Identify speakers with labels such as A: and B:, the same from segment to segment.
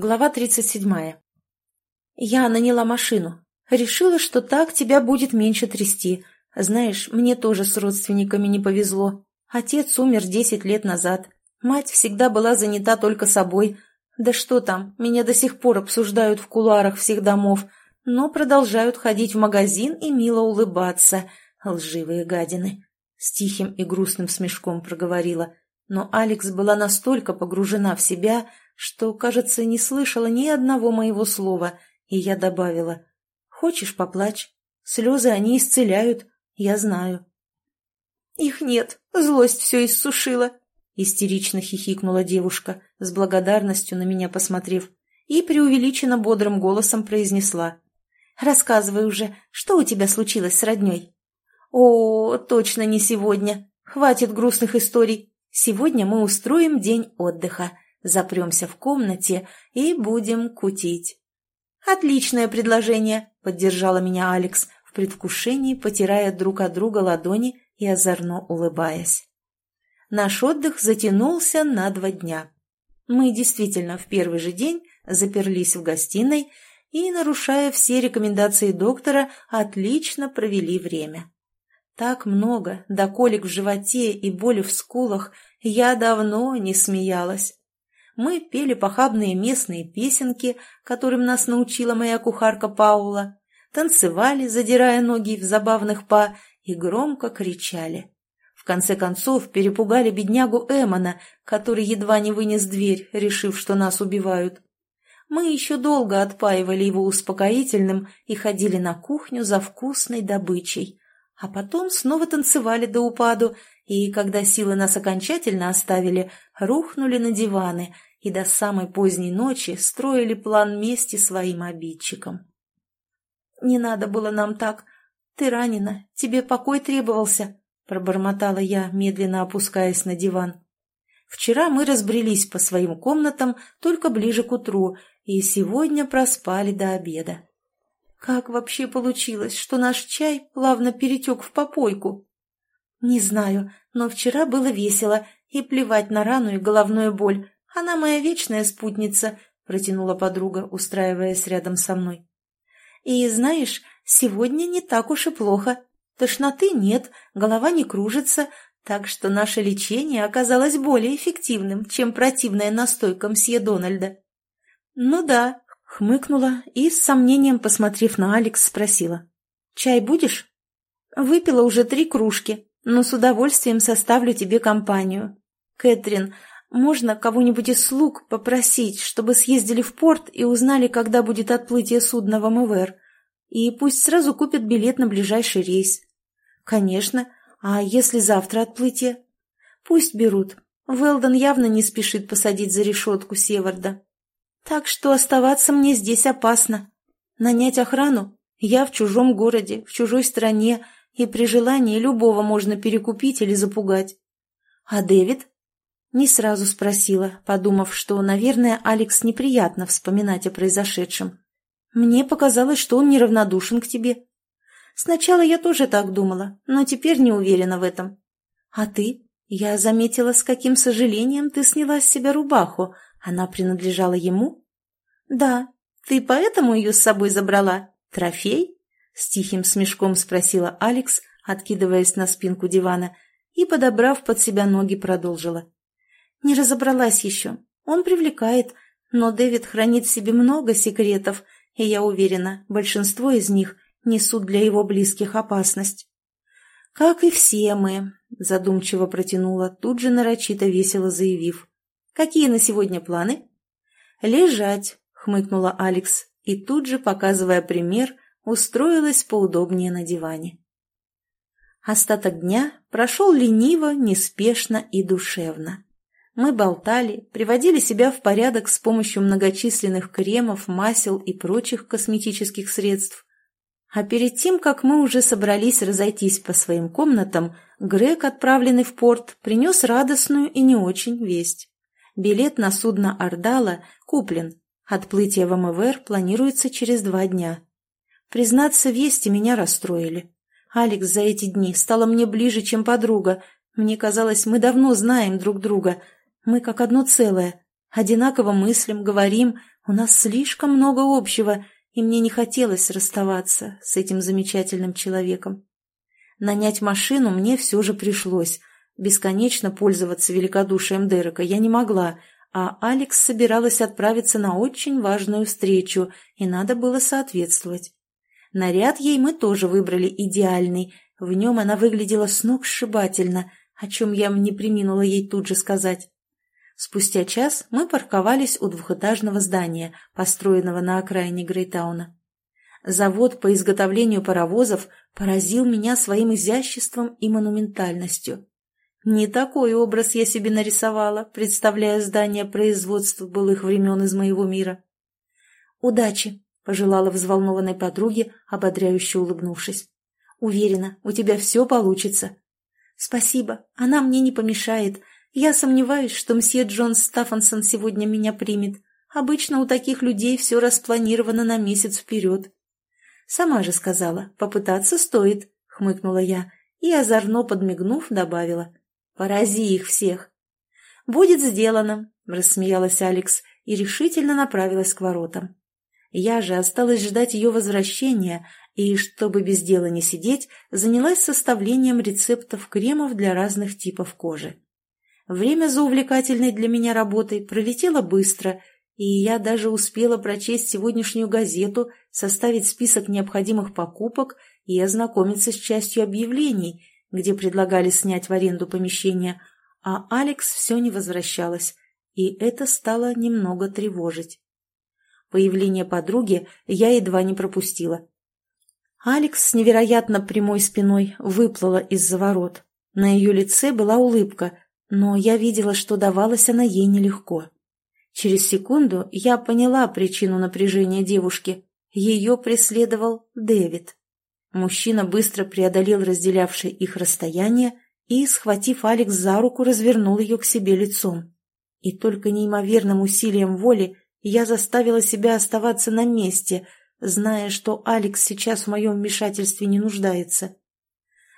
A: Глава 37. Я наняла машину. Решила, что так тебя будет меньше трясти. Знаешь, мне тоже с родственниками не повезло. Отец умер десять лет назад. Мать всегда была занята только собой. Да что там, меня до сих пор обсуждают в кулуарах всех домов, но продолжают ходить в магазин и мило улыбаться. Лживые гадины. С тихим и грустным смешком проговорила. Но Алекс была настолько погружена в себя, что, кажется, не слышала ни одного моего слова, и я добавила. «Хочешь, поплачь? Слезы они исцеляют, я знаю». «Их нет, злость все иссушила», — истерично хихикнула девушка, с благодарностью на меня посмотрев, и преувеличенно бодрым голосом произнесла. «Рассказывай уже, что у тебя случилось с родней?» «О, точно не сегодня. Хватит грустных историй. Сегодня мы устроим день отдыха запремся в комнате и будем кутить. «Отличное предложение», — поддержала меня Алекс, в предвкушении потирая друг от друга ладони и озорно улыбаясь. Наш отдых затянулся на два дня. Мы действительно в первый же день заперлись в гостиной и, нарушая все рекомендации доктора, отлично провели время. Так много, до колик в животе и боли в скулах, я давно не смеялась мы пели похабные местные песенки, которым нас научила моя кухарка Паула, танцевали, задирая ноги в забавных па, и громко кричали. В конце концов перепугали беднягу Эмона, который едва не вынес дверь, решив, что нас убивают. Мы еще долго отпаивали его успокоительным и ходили на кухню за вкусной добычей. А потом снова танцевали до упаду, и, когда силы нас окончательно оставили, рухнули на диваны – и до самой поздней ночи строили план мести своим обидчикам. «Не надо было нам так. Ты ранена, тебе покой требовался», — пробормотала я, медленно опускаясь на диван. «Вчера мы разбрелись по своим комнатам только ближе к утру, и сегодня проспали до обеда. Как вообще получилось, что наш чай плавно перетек в попойку?» «Не знаю, но вчера было весело, и плевать на рану и головную боль. Она моя вечная спутница», — протянула подруга, устраиваясь рядом со мной. «И знаешь, сегодня не так уж и плохо. Тошноты нет, голова не кружится, так что наше лечение оказалось более эффективным, чем противная настойка мсье Дональда». «Ну да», — хмыкнула и, с сомнением посмотрев на Алекс, спросила. «Чай будешь?» «Выпила уже три кружки, но с удовольствием составлю тебе компанию. Кэтрин, можно кого-нибудь из слуг попросить, чтобы съездили в порт и узнали, когда будет отплытие судна в МВР. И пусть сразу купят билет на ближайший рейс. Конечно. А если завтра отплытие? Пусть берут. Велдон явно не спешит посадить за решетку Севарда. Так что оставаться мне здесь опасно. Нанять охрану? Я в чужом городе, в чужой стране, и при желании любого можно перекупить или запугать. А Дэвид? Не сразу спросила, подумав, что, наверное, Алекс неприятно вспоминать о произошедшем. Мне показалось, что он неравнодушен к тебе. Сначала я тоже так думала, но теперь не уверена в этом. А ты? Я заметила, с каким сожалением ты сняла с себя рубаху. Она принадлежала ему? Да. Ты поэтому ее с собой забрала? Трофей? С тихим смешком спросила Алекс, откидываясь на спинку дивана, и, подобрав под себя ноги, продолжила. Не разобралась еще. Он привлекает, но Дэвид хранит в себе много секретов, и я уверена, большинство из них несут для его близких опасность. «Как и все мы», — задумчиво протянула, тут же нарочито весело заявив. «Какие на сегодня планы?» «Лежать», — хмыкнула Алекс, и тут же, показывая пример, устроилась поудобнее на диване. Остаток дня прошел лениво, неспешно и душевно. Мы болтали, приводили себя в порядок с помощью многочисленных кремов, масел и прочих косметических средств. А перед тем, как мы уже собрались разойтись по своим комнатам, Грег, отправленный в порт, принес радостную и не очень весть. Билет на судно «Ордала» куплен. Отплытие в МВР планируется через два дня. Признаться, вести меня расстроили. Алекс за эти дни стала мне ближе, чем подруга. Мне казалось, мы давно знаем друг друга – мы как одно целое, одинаково мыслим, говорим, У нас слишком много общего, и мне не хотелось расставаться с этим замечательным человеком. Нанять машину мне все же пришлось. Бесконечно пользоваться великодушием Дерека я не могла, а Алекс собиралась отправиться на очень важную встречу, и надо было соответствовать. Наряд ей мы тоже выбрали идеальный, в нем она выглядела с ног сшибательно, о чем я не приминула ей тут же сказать. Спустя час мы парковались у двухэтажного здания, построенного на окраине Грейтауна. Завод по изготовлению паровозов поразил меня своим изяществом и монументальностью. Не такой образ я себе нарисовала, представляя здание производства былых времен из моего мира. «Удачи!» — пожелала взволнованной подруге, ободряюще улыбнувшись. «Уверена, у тебя все получится». «Спасибо, она мне не помешает», я сомневаюсь, что мсье Джон Стаффансон сегодня меня примет. Обычно у таких людей все распланировано на месяц вперед. Сама же сказала, попытаться стоит, хмыкнула я и, озорно подмигнув, добавила. Порази их всех. Будет сделано, рассмеялась Алекс и решительно направилась к воротам. Я же осталась ждать ее возвращения и, чтобы без дела не сидеть, занялась составлением рецептов кремов для разных типов кожи. Время за увлекательной для меня работой пролетело быстро, и я даже успела прочесть сегодняшнюю газету, составить список необходимых покупок и ознакомиться с частью объявлений, где предлагали снять в аренду помещение, а Алекс все не возвращалась, и это стало немного тревожить. Появление подруги я едва не пропустила. Алекс с невероятно прямой спиной выплыла из-за ворот. На ее лице была улыбка, но я видела, что давалась она ей нелегко. Через секунду я поняла причину напряжения девушки. Ее преследовал Дэвид. Мужчина быстро преодолел разделявшее их расстояние и, схватив Алекс за руку, развернул ее к себе лицом. И только неимоверным усилием воли я заставила себя оставаться на месте, зная, что Алекс сейчас в моем вмешательстве не нуждается.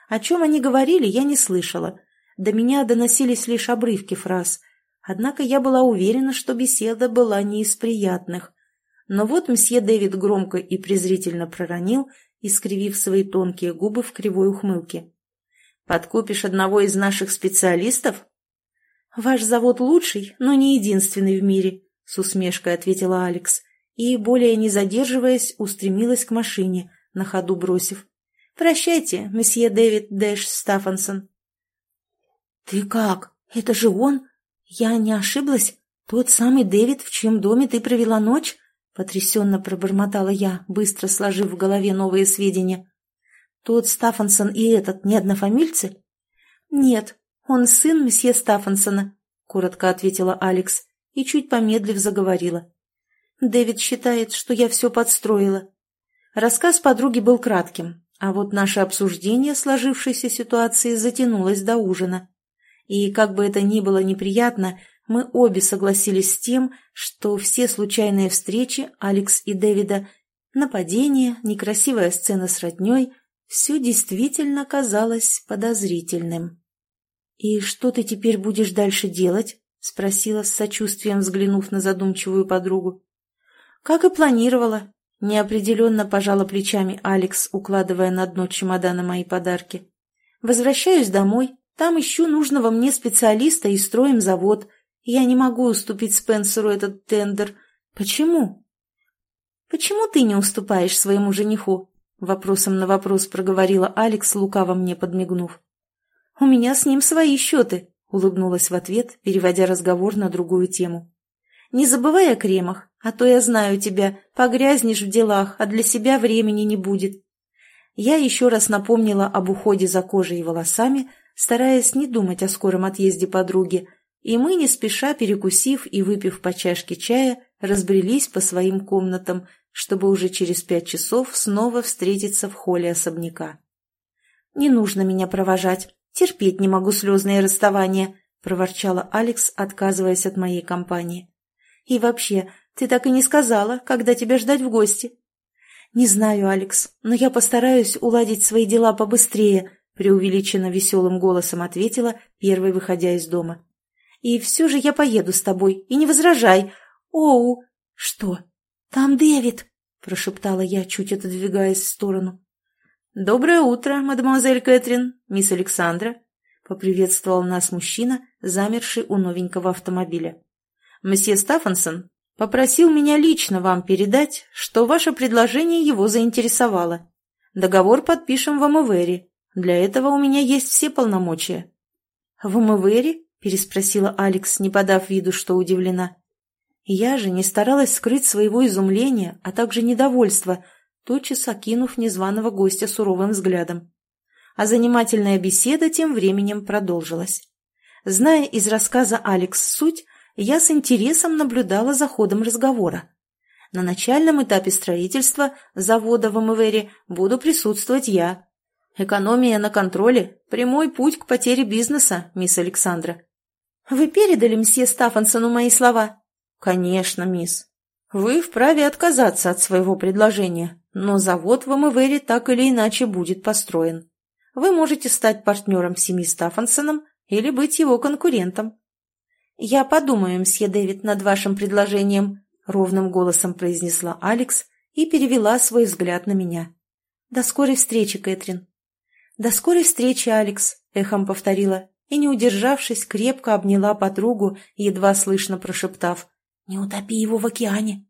A: О чем они говорили, я не слышала, до меня доносились лишь обрывки фраз. Однако я была уверена, что беседа была не из приятных. Но вот мсье Дэвид громко и презрительно проронил, искривив свои тонкие губы в кривой ухмылке. «Подкупишь одного из наших специалистов?» «Ваш завод лучший, но не единственный в мире», — с усмешкой ответила Алекс, и, более не задерживаясь, устремилась к машине, на ходу бросив. «Прощайте, месье Дэвид Дэш Стаффансон». «Ты как? Это же он? Я не ошиблась? Тот самый Дэвид, в чьем доме ты провела ночь?» Потрясенно пробормотала я, быстро сложив в голове новые сведения. «Тот Стаффансон и этот не однофамильцы?» «Нет, он сын месье Стаффансона», — коротко ответила Алекс и, чуть помедлив, заговорила. «Дэвид считает, что я все подстроила». Рассказ подруги был кратким, а вот наше обсуждение сложившейся ситуации затянулось до ужина. И, как бы это ни было неприятно, мы обе согласились с тем, что все случайные встречи Алекс и Дэвида, нападение, некрасивая сцена с родней – все действительно казалось подозрительным. «И что ты теперь будешь дальше делать?» – спросила с сочувствием, взглянув на задумчивую подругу. «Как и планировала», – неопределенно пожала плечами Алекс, укладывая на дно чемодана мои подарки. «Возвращаюсь домой, там ищу нужного мне специалиста и строим завод. Я не могу уступить Спенсеру этот тендер. Почему? Почему ты не уступаешь своему жениху? Вопросом на вопрос проговорила Алекс, лукаво мне подмигнув. У меня с ним свои счеты, улыбнулась в ответ, переводя разговор на другую тему. Не забывай о кремах, а то я знаю тебя, погрязнешь в делах, а для себя времени не будет. Я еще раз напомнила об уходе за кожей и волосами, стараясь не думать о скором отъезде подруги, и мы, не спеша перекусив и выпив по чашке чая, разбрелись по своим комнатам, чтобы уже через пять часов снова встретиться в холле особняка. «Не нужно меня провожать, терпеть не могу слезные расставания», — проворчала Алекс, отказываясь от моей компании. «И вообще, ты так и не сказала, когда тебя ждать в гости». «Не знаю, Алекс, но я постараюсь уладить свои дела побыстрее», преувеличенно веселым голосом ответила, первой выходя из дома. «И все же я поеду с тобой, и не возражай. Оу!» «Что? Там Дэвид!» — прошептала я, чуть отодвигаясь в сторону. «Доброе утро, мадемуазель Кэтрин, мисс Александра!» — поприветствовал нас мужчина, замерший у новенького автомобиля. «Мсье Стаффансон попросил меня лично вам передать, что ваше предложение его заинтересовало. Договор подпишем в Амавере. Для этого у меня есть все полномочия». «В Амавере?» — переспросила Алекс, не подав виду, что удивлена. Я же не старалась скрыть своего изумления, а также недовольства — тотчас окинув незваного гостя суровым взглядом. А занимательная беседа тем временем продолжилась. Зная из рассказа Алекс суть, я с интересом наблюдала за ходом разговора. На начальном этапе строительства завода в МВРе буду присутствовать я. Экономия на контроле – прямой путь к потере бизнеса, мисс Александра. Вы передали мсье Стаффансону мои слова? Конечно, мисс. Вы вправе отказаться от своего предложения, но завод в МВРе так или иначе будет построен. Вы можете стать партнером семьи Стаффансоном или быть его конкурентом. «Я подумаю, мсье Дэвид, над вашим предложением», — ровным голосом произнесла Алекс и перевела свой взгляд на меня. «До скорой встречи, Кэтрин». «До скорой встречи, Алекс», — эхом повторила, и, не удержавшись, крепко обняла подругу, едва слышно прошептав. «Не утопи его в океане».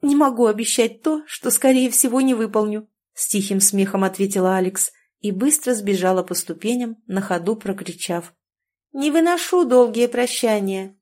A: «Не могу обещать то, что, скорее всего, не выполню», — с тихим смехом ответила Алекс и быстро сбежала по ступеням, на ходу прокричав. «Не выношу долгие прощания.